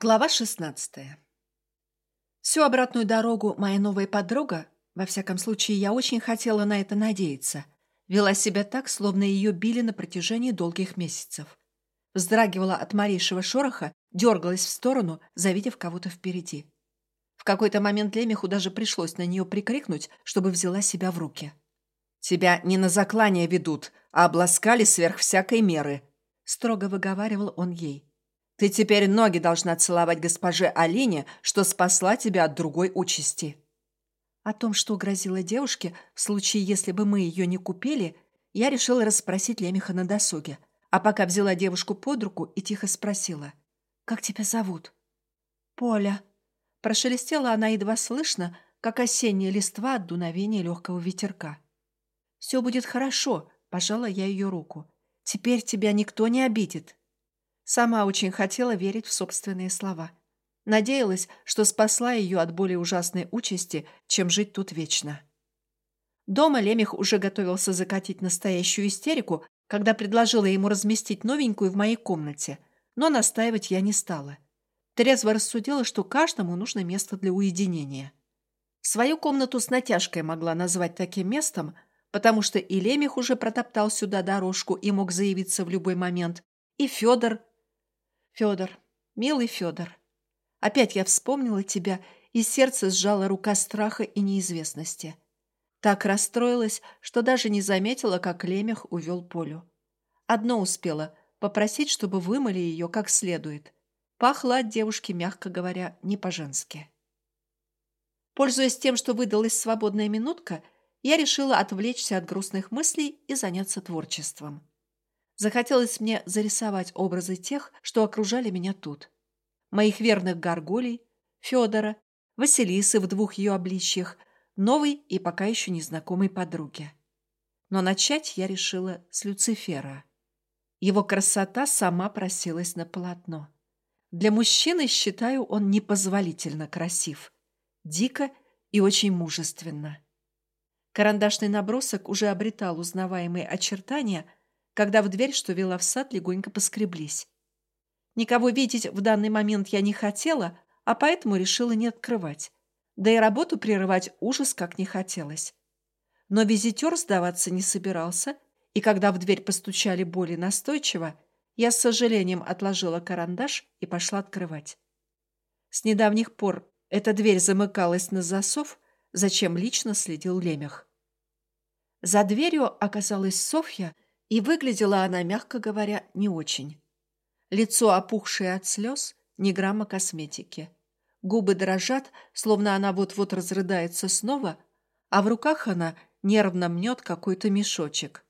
Глава 16. Всю обратную дорогу моя новая подруга, во всяком случае, я очень хотела на это надеяться, вела себя так, словно ее били на протяжении долгих месяцев. Вздрагивала от малейшего шороха, дергалась в сторону, завидев кого-то впереди. В какой-то момент Лемеху даже пришлось на нее прикрикнуть, чтобы взяла себя в руки. «Тебя не на заклание ведут, а обласкали сверх всякой меры», — строго выговаривал он ей. Ты теперь ноги должна целовать госпоже Алине, что спасла тебя от другой участи». О том, что грозило девушке, в случае, если бы мы ее не купили, я решила расспросить Лемеха на досуге. А пока взяла девушку под руку и тихо спросила. «Как тебя зовут?» «Поля». Прошелестела она едва слышно, как осенняя листва от дуновения легкого ветерка. «Все будет хорошо», — пожала я ее руку. «Теперь тебя никто не обидит». Сама очень хотела верить в собственные слова. Надеялась, что спасла ее от более ужасной участи, чем жить тут вечно. Дома Лемех уже готовился закатить настоящую истерику, когда предложила ему разместить новенькую в моей комнате, но настаивать я не стала. Трезво рассудила, что каждому нужно место для уединения. Свою комнату с натяжкой могла назвать таким местом, потому что и Лемех уже протоптал сюда дорожку и мог заявиться в любой момент, и Федор Федор, милый Федор, опять я вспомнила тебя, и сердце сжало рука страха и неизвестности. Так расстроилась, что даже не заметила, как Лемех увел Полю. Одно успела — попросить, чтобы вымыли ее как следует. Пахло от девушки, мягко говоря, не по-женски. Пользуясь тем, что выдалась свободная минутка, я решила отвлечься от грустных мыслей и заняться творчеством. Захотелось мне зарисовать образы тех, что окружали меня тут. Моих верных горгулей, Федора, Василисы в двух ее обличьях, новой и пока еще незнакомой подруги. Но начать я решила с Люцифера. Его красота сама просилась на полотно. Для мужчины, считаю, он непозволительно красив. Дико и очень мужественно. Карандашный набросок уже обретал узнаваемые очертания – когда в дверь, что вела в сад, легонько поскреблись. Никого видеть в данный момент я не хотела, а поэтому решила не открывать. Да и работу прерывать ужас как не хотелось. Но визитер сдаваться не собирался, и когда в дверь постучали более настойчиво, я с сожалением отложила карандаш и пошла открывать. С недавних пор эта дверь замыкалась на засов, зачем лично следил Лемех. За дверью оказалась Софья, и выглядела она, мягко говоря, не очень. Лицо, опухшее от слез, ни грамма косметики. Губы дрожат, словно она вот-вот разрыдается снова, а в руках она нервно мнет какой-то мешочек.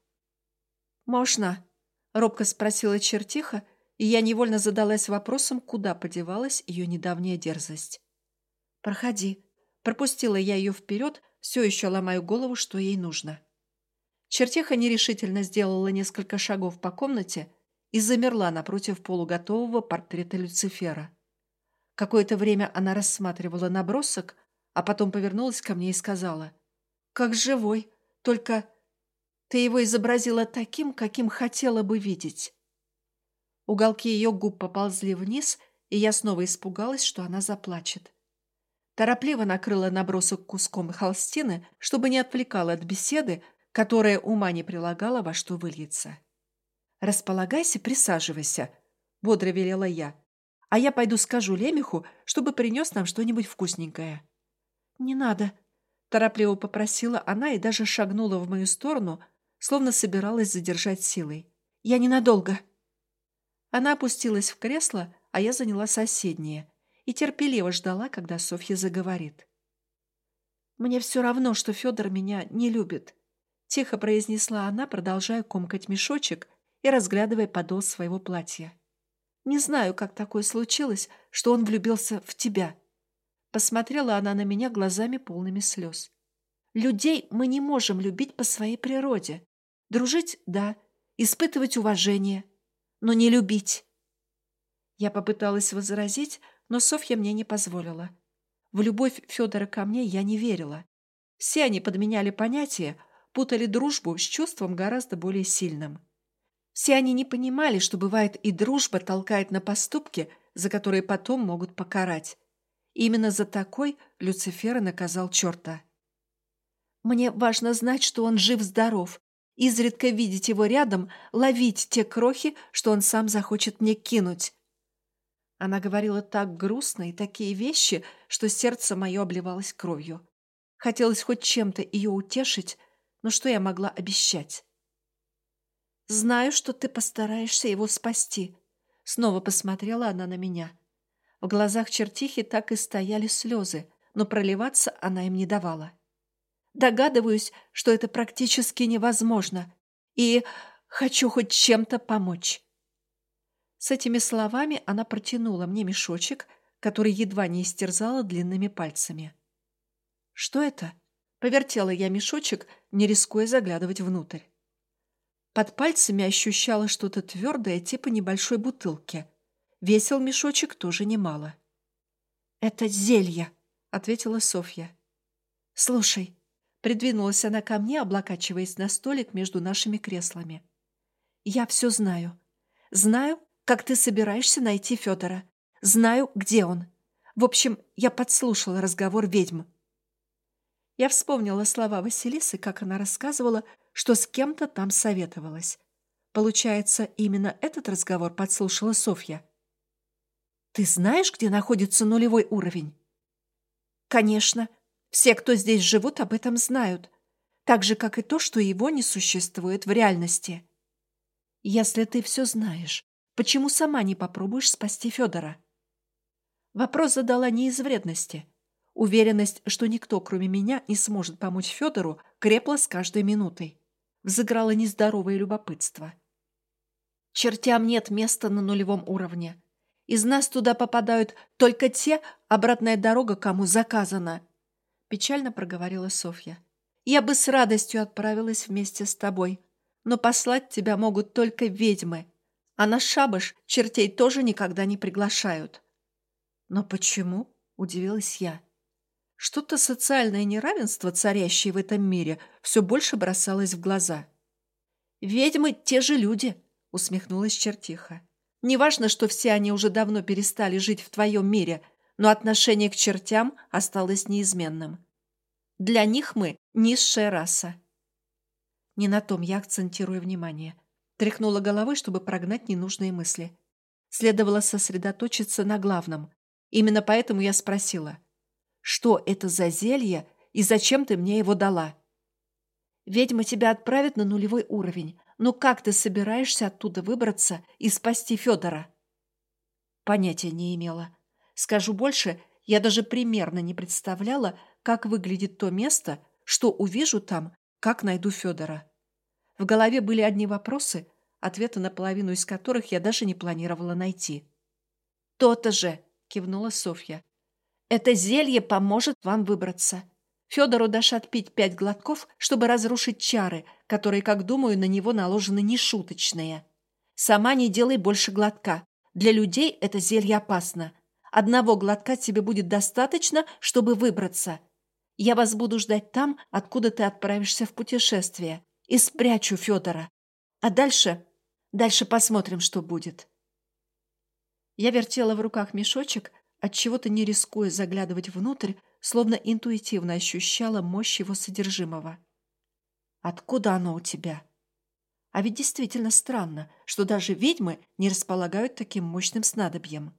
«Можно?» — робко спросила чертиха, и я невольно задалась вопросом, куда подевалась ее недавняя дерзость. «Проходи». Пропустила я ее вперед, все еще ломаю голову, что ей нужно. Чертеха нерешительно сделала несколько шагов по комнате и замерла напротив полуготового портрета Люцифера. Какое-то время она рассматривала набросок, а потом повернулась ко мне и сказала, «Как живой, только ты его изобразила таким, каким хотела бы видеть». Уголки ее губ поползли вниз, и я снова испугалась, что она заплачет. Торопливо накрыла набросок куском холстины, чтобы не отвлекала от беседы, которая ума не прилагала, во что выльется. «Располагайся, присаживайся», — бодро велела я. «А я пойду скажу Лемеху, чтобы принес нам что-нибудь вкусненькое». «Не надо», — торопливо попросила она и даже шагнула в мою сторону, словно собиралась задержать силой. «Я ненадолго». Она опустилась в кресло, а я заняла соседнее и терпеливо ждала, когда Софья заговорит. «Мне все равно, что Федор меня не любит. Тихо произнесла она, продолжая комкать мешочек и разглядывая подол своего платья. «Не знаю, как такое случилось, что он влюбился в тебя». Посмотрела она на меня глазами полными слез. «Людей мы не можем любить по своей природе. Дружить – да, испытывать уважение, но не любить». Я попыталась возразить, но Софья мне не позволила. В любовь Федора ко мне я не верила. Все они подменяли понятия, путали дружбу с чувством гораздо более сильным. Все они не понимали, что бывает и дружба толкает на поступки, за которые потом могут покарать. Именно за такой Люцифера наказал черта. Мне важно знать, что он жив-здоров, изредка видеть его рядом, ловить те крохи, что он сам захочет мне кинуть. Она говорила так грустно и такие вещи, что сердце мое обливалось кровью. Хотелось хоть чем-то ее утешить, но что я могла обещать? «Знаю, что ты постараешься его спасти», — снова посмотрела она на меня. В глазах чертихи так и стояли слезы, но проливаться она им не давала. Догадываюсь, что это практически невозможно, и хочу хоть чем-то помочь. С этими словами она протянула мне мешочек, который едва не истерзала длинными пальцами. «Что это?» — повертела я мешочек, не рискуя заглядывать внутрь. Под пальцами ощущала что-то твердое, типа небольшой бутылки. Весил мешочек тоже немало. «Это зелье», — ответила Софья. «Слушай, Придвинулась она ко мне, облокачиваясь на столик между нашими креслами. «Я все знаю. Знаю, как ты собираешься найти Федора. Знаю, где он. В общем, я подслушала разговор ведьм». Я вспомнила слова Василисы, как она рассказывала, что с кем-то там советовалась. Получается, именно этот разговор подслушала Софья. «Ты знаешь, где находится нулевой уровень?» «Конечно. Все, кто здесь живут, об этом знают, так же, как и то, что его не существует в реальности. Если ты все знаешь, почему сама не попробуешь спасти Федора? Вопрос задала не из вредности. Уверенность, что никто, кроме меня, не сможет помочь Федору, крепла с каждой минутой. Взыграло нездоровое любопытство. Чертям нет места на нулевом уровне. Из нас туда попадают только те, обратная дорога кому заказана, печально проговорила Софья. Я бы с радостью отправилась вместе с тобой, но послать тебя могут только ведьмы, а на шабаш чертей тоже никогда не приглашают. Но почему? Удивилась я. Что-то социальное неравенство, царящее в этом мире, все больше бросалось в глаза. «Ведьмы – те же люди», – усмехнулась чертиха. «Неважно, что все они уже давно перестали жить в твоем мире, но отношение к чертям осталось неизменным. Для них мы низшая раса. Не на том я акцентирую внимание. Тряхнула головой, чтобы прогнать ненужные мысли. Следовало сосредоточиться на главном. Именно поэтому я спросила, что это за зелье и зачем ты мне его дала? Ведьма тебя отправит на нулевой уровень. Но как ты собираешься оттуда выбраться и спасти Федора? Понятия не имела. Скажу больше, я даже примерно не представляла, как выглядит то место, что увижу там, как найду Федора. В голове были одни вопросы, ответы на половину из которых я даже не планировала найти. «То-то же!» — кивнула Софья. «Это зелье поможет вам выбраться. Федору дашь отпить пять глотков, чтобы разрушить чары, которые, как думаю, на него наложены нешуточные. Сама не делай больше глотка. Для людей это зелье опасно. Одного глотка тебе будет достаточно, чтобы выбраться. Я вас буду ждать там, откуда ты отправишься в путешествие, и спрячу Федора. А дальше... Дальше посмотрим, что будет. Я вертела в руках мешочек, от чего то не рискуя заглядывать внутрь, словно интуитивно ощущала мощь его содержимого. «Откуда оно у тебя?» А ведь действительно странно, что даже ведьмы не располагают таким мощным снадобьем.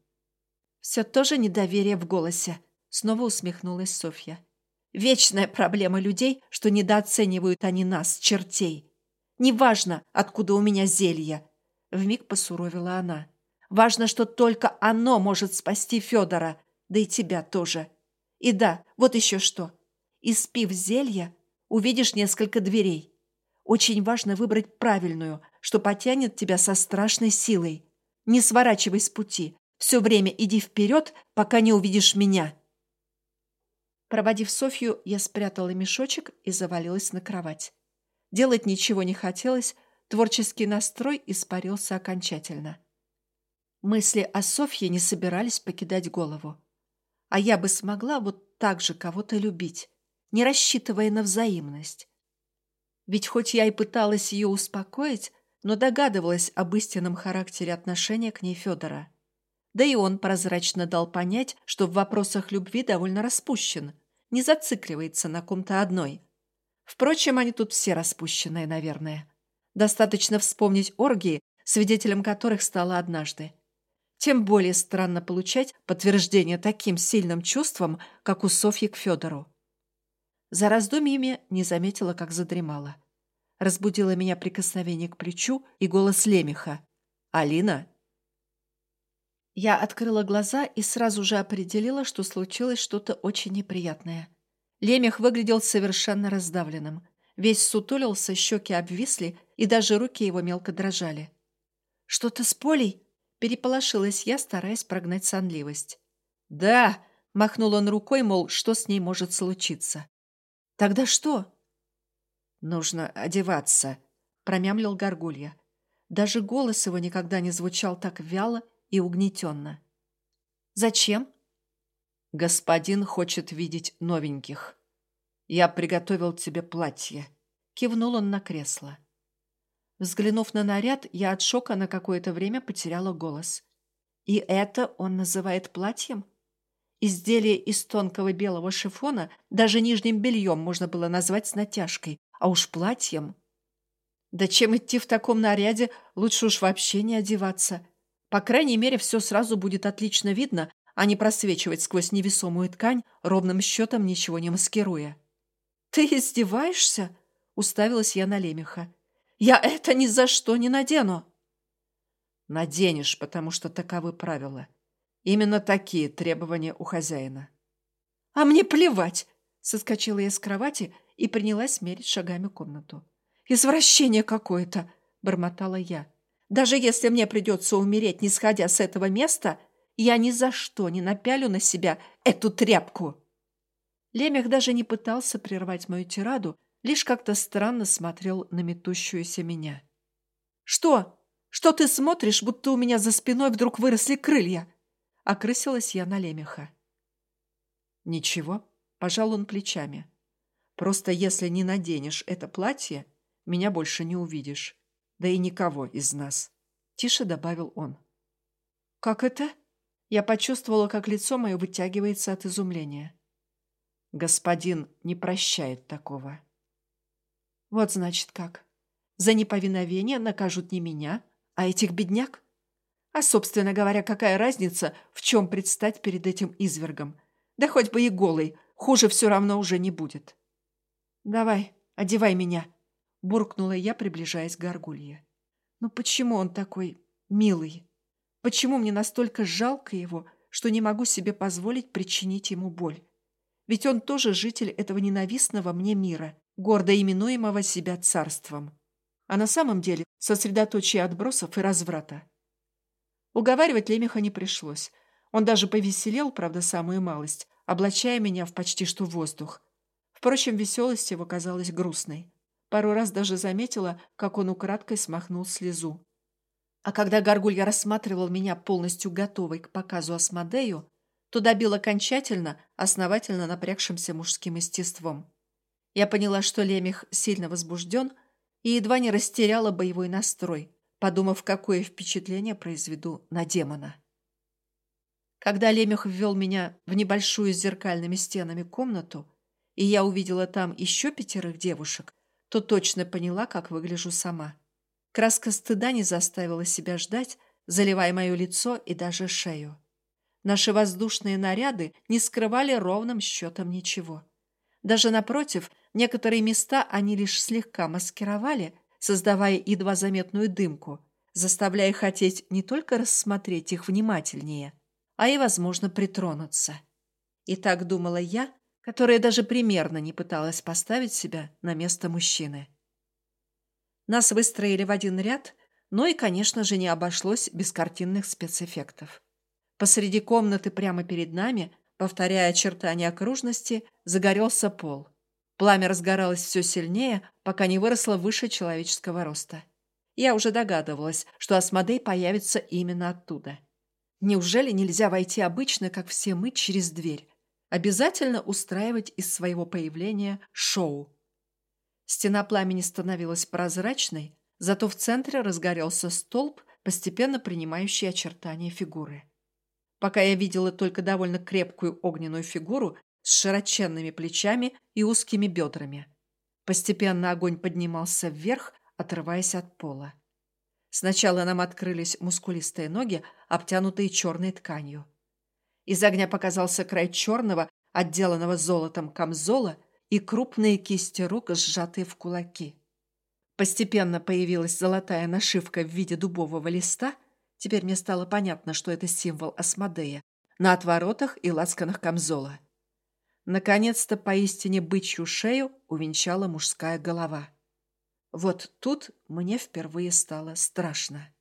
Все тоже недоверие в голосе. Снова усмехнулась Софья. Вечная проблема людей, что недооценивают они нас, чертей. Неважно, откуда у меня зелье. Вмиг посуровила она. Важно, что только оно может спасти Федора, да и тебя тоже. И да, вот еще что. Испив зелье, увидишь несколько дверей. Очень важно выбрать правильную, что потянет тебя со страшной силой. Не сворачивай с пути, все время иди вперед, пока не увидишь меня». Проводив Софью, я спрятала мешочек и завалилась на кровать. Делать ничего не хотелось, творческий настрой испарился окончательно. Мысли о Софье не собирались покидать голову. А я бы смогла вот так же кого-то любить, не рассчитывая на взаимность. Ведь хоть я и пыталась ее успокоить, но догадывалась об истинном характере отношения к ней Федора. Да и он прозрачно дал понять, что в вопросах любви довольно распущен, не зацикливается на ком-то одной. Впрочем, они тут все распущенные, наверное. Достаточно вспомнить оргии, свидетелем которых стала однажды. Тем более странно получать подтверждение таким сильным чувством, как у Софьи к Федору. За раздумьями не заметила, как задремала. Разбудило меня прикосновение к плечу и голос Лемеха. «Алина?» Я открыла глаза и сразу же определила, что случилось что-то очень неприятное. Лемех выглядел совершенно раздавленным. Весь сутулился, щеки обвисли, и даже руки его мелко дрожали. «Что-то с Полей?» – переполошилась я, стараясь прогнать сонливость. «Да!» – махнул он рукой, мол, что с ней может случиться. «Тогда что?» «Нужно одеваться», – промямлил Горгулья. Даже голос его никогда не звучал так вяло и угнетенно. «Зачем?» «Господин хочет видеть новеньких. Я приготовил тебе платье». Кивнул он на кресло. Взглянув на наряд, я от шока на какое-то время потеряла голос. И это он называет платьем? Изделие из тонкого белого шифона даже нижним бельем можно было назвать с натяжкой, а уж платьем. Да чем идти в таком наряде, лучше уж вообще не одеваться. По крайней мере, все сразу будет отлично видно, а не просвечивать сквозь невесомую ткань, ровным счетом ничего не маскируя. «Ты издеваешься?» — уставилась я на Лемеха. «Я это ни за что не надену!» «Наденешь, потому что таковы правила. Именно такие требования у хозяина». «А мне плевать!» — соскочила я с кровати и принялась мерить шагами комнату. «Извращение какое-то!» — бормотала я. Даже если мне придется умереть, не сходя с этого места, я ни за что не напялю на себя эту тряпку. Лемех даже не пытался прервать мою тираду, лишь как-то странно смотрел на метущуюся меня. «Что? Что ты смотришь, будто у меня за спиной вдруг выросли крылья?» Окрысилась я на Лемеха. «Ничего», — пожал он плечами. «Просто если не наденешь это платье, меня больше не увидишь да и никого из нас», — тише добавил он. «Как это?» Я почувствовала, как лицо мое вытягивается от изумления. «Господин не прощает такого». «Вот значит как. За неповиновение накажут не меня, а этих бедняк? А, собственно говоря, какая разница, в чем предстать перед этим извергом? Да хоть бы и голый, хуже все равно уже не будет». «Давай, одевай меня», буркнула я, приближаясь к горгулье. Но почему он такой милый? Почему мне настолько жалко его, что не могу себе позволить причинить ему боль? Ведь он тоже житель этого ненавистного мне мира, гордо именуемого себя царством. А на самом деле сосредоточие отбросов и разврата. Уговаривать Лемеха не пришлось. Он даже повеселел, правда, самую малость, облачая меня в почти что воздух. Впрочем, веселость его казалась грустной. Пару раз даже заметила, как он украдкой смахнул слезу. А когда Гаргулья рассматривал меня полностью готовой к показу Асмодею, то добил окончательно, основательно напрягшимся мужским естеством. Я поняла, что Лемех сильно возбужден и едва не растеряла боевой настрой, подумав, какое впечатление произведу на демона. Когда Лемех ввел меня в небольшую с зеркальными стенами комнату, и я увидела там еще пятерых девушек, то точно поняла, как выгляжу сама. Краска стыда не заставила себя ждать, заливая мое лицо и даже шею. Наши воздушные наряды не скрывали ровным счетом ничего. Даже напротив, некоторые места они лишь слегка маскировали, создавая едва заметную дымку, заставляя хотеть не только рассмотреть их внимательнее, а и, возможно, притронуться. И так думала я, которая даже примерно не пыталась поставить себя на место мужчины. Нас выстроили в один ряд, но и, конечно же, не обошлось без картинных спецэффектов. Посреди комнаты прямо перед нами, повторяя очертания окружности, загорелся пол. Пламя разгоралось все сильнее, пока не выросло выше человеческого роста. Я уже догадывалась, что Асмодей появится именно оттуда. Неужели нельзя войти обычно, как все мы, через дверь? обязательно устраивать из своего появления шоу. Стена пламени становилась прозрачной, Зато в центре разгорелся столб, постепенно принимающий очертания фигуры. Пока я видела только довольно крепкую огненную фигуру с широченными плечами и узкими бедрами. Постепенно огонь поднимался вверх, отрываясь от пола. Сначала нам открылись мускулистые ноги, обтянутые черной тканью. Из огня показался край черного, отделанного золотом камзола и крупные кисти рук, сжатые в кулаки. Постепенно появилась золотая нашивка в виде дубового листа. Теперь мне стало понятно, что это символ Асмодея на отворотах и лацканах камзола. Наконец-то поистине бычью шею увенчала мужская голова. Вот тут мне впервые стало страшно.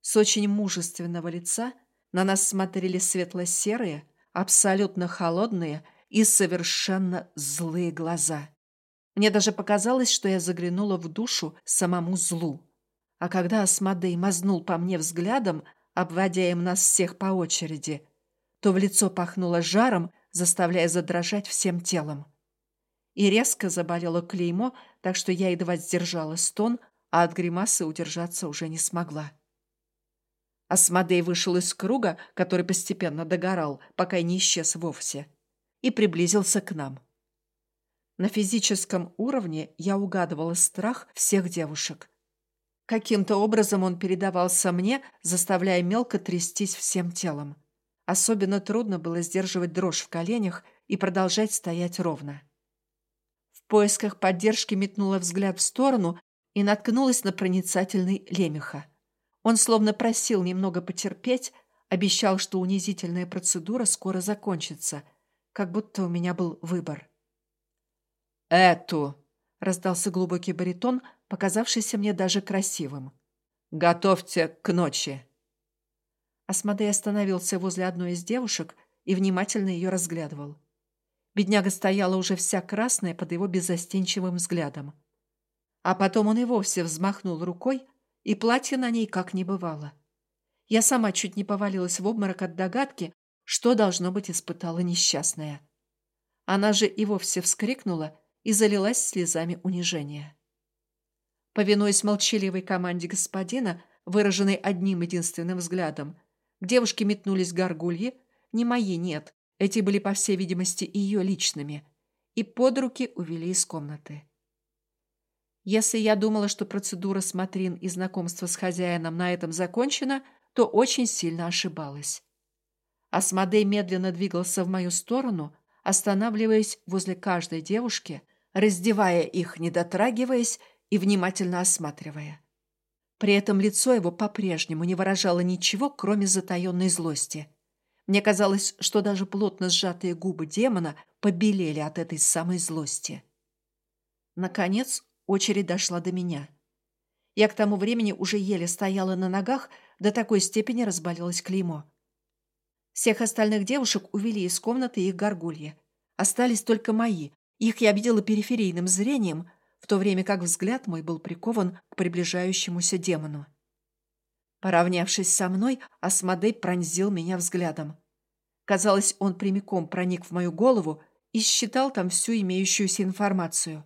С очень мужественного лица на нас смотрели светло-серые, абсолютно холодные и совершенно злые глаза. Мне даже показалось, что я заглянула в душу самому злу. А когда Асмодей мазнул по мне взглядом, обводя им нас всех по очереди, то в лицо пахнуло жаром, заставляя задрожать всем телом. И резко заболело клеймо, так что я едва сдержала стон, а от гримасы удержаться уже не смогла. Асмодей вышел из круга, который постепенно догорал, пока не исчез вовсе, и приблизился к нам. На физическом уровне я угадывала страх всех девушек. Каким-то образом он передавался мне, заставляя мелко трястись всем телом. Особенно трудно было сдерживать дрожь в коленях и продолжать стоять ровно поисках поддержки метнула взгляд в сторону и наткнулась на проницательный лемеха. Он словно просил немного потерпеть, обещал, что унизительная процедура скоро закончится, как будто у меня был выбор. «Эту!» — раздался глубокий баритон, показавшийся мне даже красивым. «Готовьте к ночи!» Асмодей остановился возле одной из девушек и внимательно ее разглядывал. Бедняга стояла уже вся красная под его беззастенчивым взглядом. А потом он и вовсе взмахнул рукой, и платье на ней как не бывало. Я сама чуть не повалилась в обморок от догадки, что, должно быть, испытала несчастная. Она же и вовсе вскрикнула и залилась слезами унижения. Повинуясь молчаливой команде господина, выраженной одним единственным взглядом, к девушке метнулись горгульи, не мои, нет, эти были, по всей видимости, ее личными. И под руки увели из комнаты. Если я думала, что процедура смотрин и знакомства с хозяином на этом закончена, то очень сильно ошибалась. Асмодей медленно двигался в мою сторону, останавливаясь возле каждой девушки, раздевая их, не дотрагиваясь и внимательно осматривая. При этом лицо его по-прежнему не выражало ничего, кроме затаенной злости – мне казалось, что даже плотно сжатые губы демона побелели от этой самой злости. Наконец, очередь дошла до меня. Я к тому времени уже еле стояла на ногах, до такой степени разболелось клеймо. Всех остальных девушек увели из комнаты их горгульи. Остались только мои. Их я видела периферийным зрением, в то время как взгляд мой был прикован к приближающемуся демону. Поравнявшись со мной, Асмодей пронзил меня взглядом. Казалось, он прямиком проник в мою голову и считал там всю имеющуюся информацию.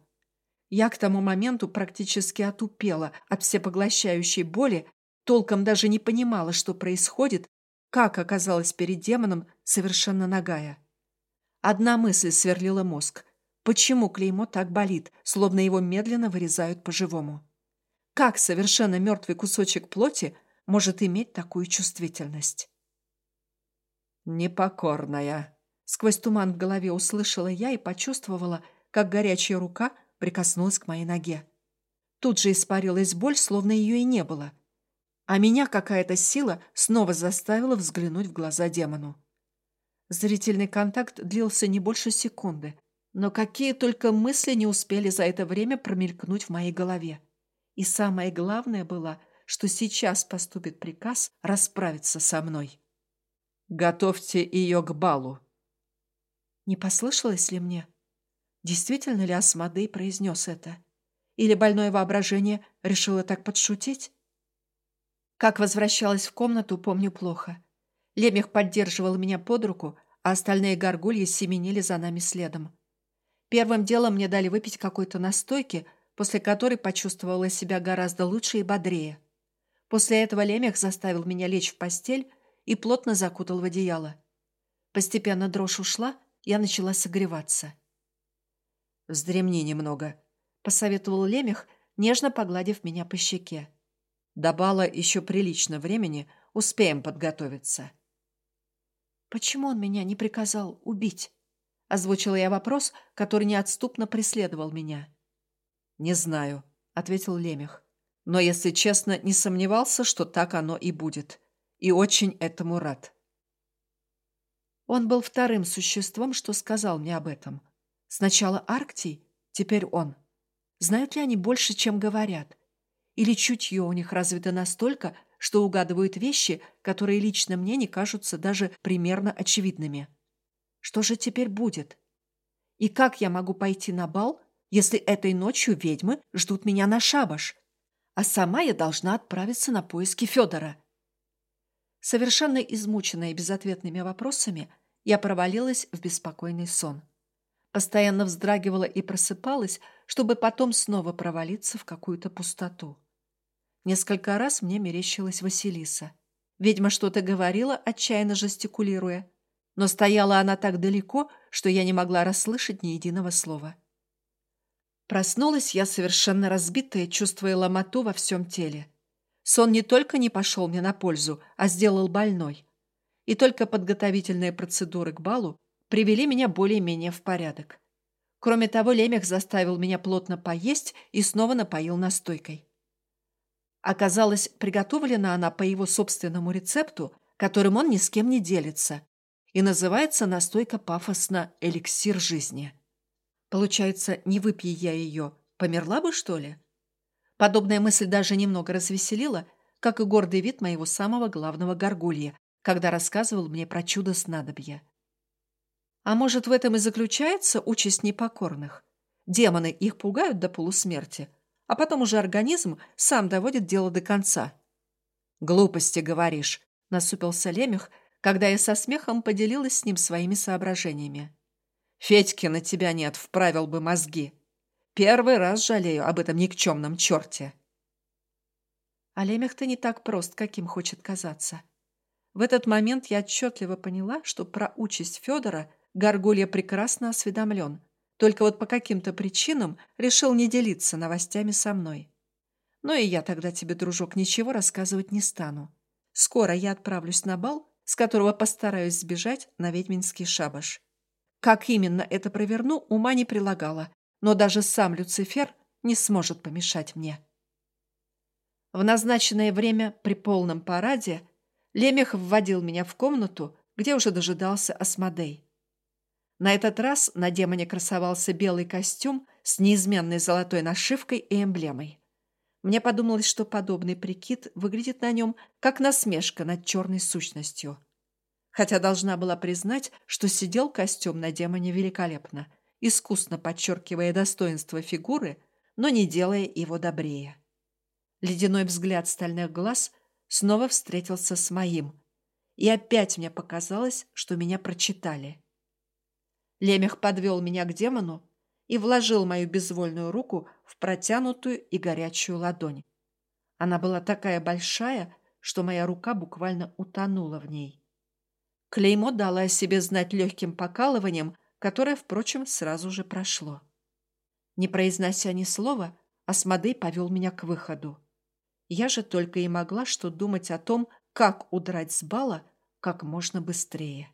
Я к тому моменту практически отупела от всепоглощающей боли, толком даже не понимала, что происходит, как оказалась перед демоном совершенно нагая. Одна мысль сверлила мозг. Почему клеймо так болит, словно его медленно вырезают по-живому? Как совершенно мертвый кусочек плоти может иметь такую чувствительность. «Непокорная!» Сквозь туман в голове услышала я и почувствовала, как горячая рука прикоснулась к моей ноге. Тут же испарилась боль, словно ее и не было. А меня какая-то сила снова заставила взглянуть в глаза демону. Зрительный контакт длился не больше секунды, но какие только мысли не успели за это время промелькнуть в моей голове. И самое главное было — что сейчас поступит приказ расправиться со мной. «Готовьте ее к балу». Не послышалось ли мне? Действительно ли Асмодей произнес это? Или больное воображение решило так подшутить? Как возвращалась в комнату, помню плохо. Лемех поддерживал меня под руку, а остальные горгульи семенили за нами следом. Первым делом мне дали выпить какой-то настойки, после которой почувствовала себя гораздо лучше и бодрее. После этого Лемех заставил меня лечь в постель и плотно закутал в одеяло. Постепенно дрожь ушла, я начала согреваться. «Вздремни немного», — посоветовал Лемех, нежно погладив меня по щеке. «До бала еще прилично времени, успеем подготовиться». «Почему он меня не приказал убить?» — озвучила я вопрос, который неотступно преследовал меня. «Не знаю», — ответил Лемех. «Но, если честно, не сомневался, что так оно и будет. И очень этому рад». Он был вторым существом, что сказал мне об этом. Сначала Арктий, теперь он. Знают ли они больше, чем говорят? Или чутье у них развито настолько, что угадывают вещи, которые лично мне не кажутся даже примерно очевидными? Что же теперь будет? И как я могу пойти на бал, если этой ночью ведьмы ждут меня на шабаш, а сама я должна отправиться на поиски Федора. Совершенно измученная безответными вопросами, я провалилась в беспокойный сон. Постоянно вздрагивала и просыпалась, чтобы потом снова провалиться в какую-то пустоту. Несколько раз мне мерещилась Василиса. Ведьма что-то говорила, отчаянно жестикулируя, но стояла она так далеко, что я не могла расслышать ни единого слова. Проснулась я совершенно разбитая, чувствуя ломоту во всем теле. Сон не только не пошел мне на пользу, а сделал больной. И только подготовительные процедуры к балу привели меня более-менее в порядок. Кроме того, Лемех заставил меня плотно поесть и снова напоил настойкой. Оказалось, приготовлена она по его собственному рецепту, которым он ни с кем не делится, и называется настойка пафосно «эликсир жизни». Получается, не выпей я ее, померла бы, что ли? Подобная мысль даже немного развеселила, как и гордый вид моего самого главного горгулья, когда рассказывал мне про чудо снадобья. А может, в этом и заключается участь непокорных? Демоны их пугают до полусмерти, а потом уже организм сам доводит дело до конца. «Глупости, говоришь», — насупился Лемех, когда я со смехом поделилась с ним своими соображениями. Федьки на тебя нет, вправил бы мозги. Первый раз жалею об этом никчемном черте. А Лемех-то не так прост, каким хочет казаться. В этот момент я отчетливо поняла, что про участь Федора Горгулья прекрасно осведомлен, только вот по каким-то причинам решил не делиться новостями со мной. Но и я тогда тебе, дружок, ничего рассказывать не стану. Скоро я отправлюсь на бал, с которого постараюсь сбежать на ведьминский шабаш. Как именно это проверну, ума не прилагала, но даже сам Люцифер не сможет помешать мне. В назначенное время при полном параде Лемех вводил меня в комнату, где уже дожидался Асмодей. На этот раз на демоне красовался белый костюм с неизменной золотой нашивкой и эмблемой. Мне подумалось, что подобный прикид выглядит на нем как насмешка над черной сущностью хотя должна была признать, что сидел костюм на демоне великолепно, искусно подчеркивая достоинство фигуры, но не делая его добрее. Ледяной взгляд стальных глаз снова встретился с моим, и опять мне показалось, что меня прочитали. Лемех подвел меня к демону и вложил мою безвольную руку в протянутую и горячую ладонь. Она была такая большая, что моя рука буквально утонула в ней. Клеймо дало о себе знать легким покалыванием, которое, впрочем, сразу же прошло. Не произнося ни слова, Асмодей повел меня к выходу. Я же только и могла что думать о том, как удрать с бала как можно быстрее.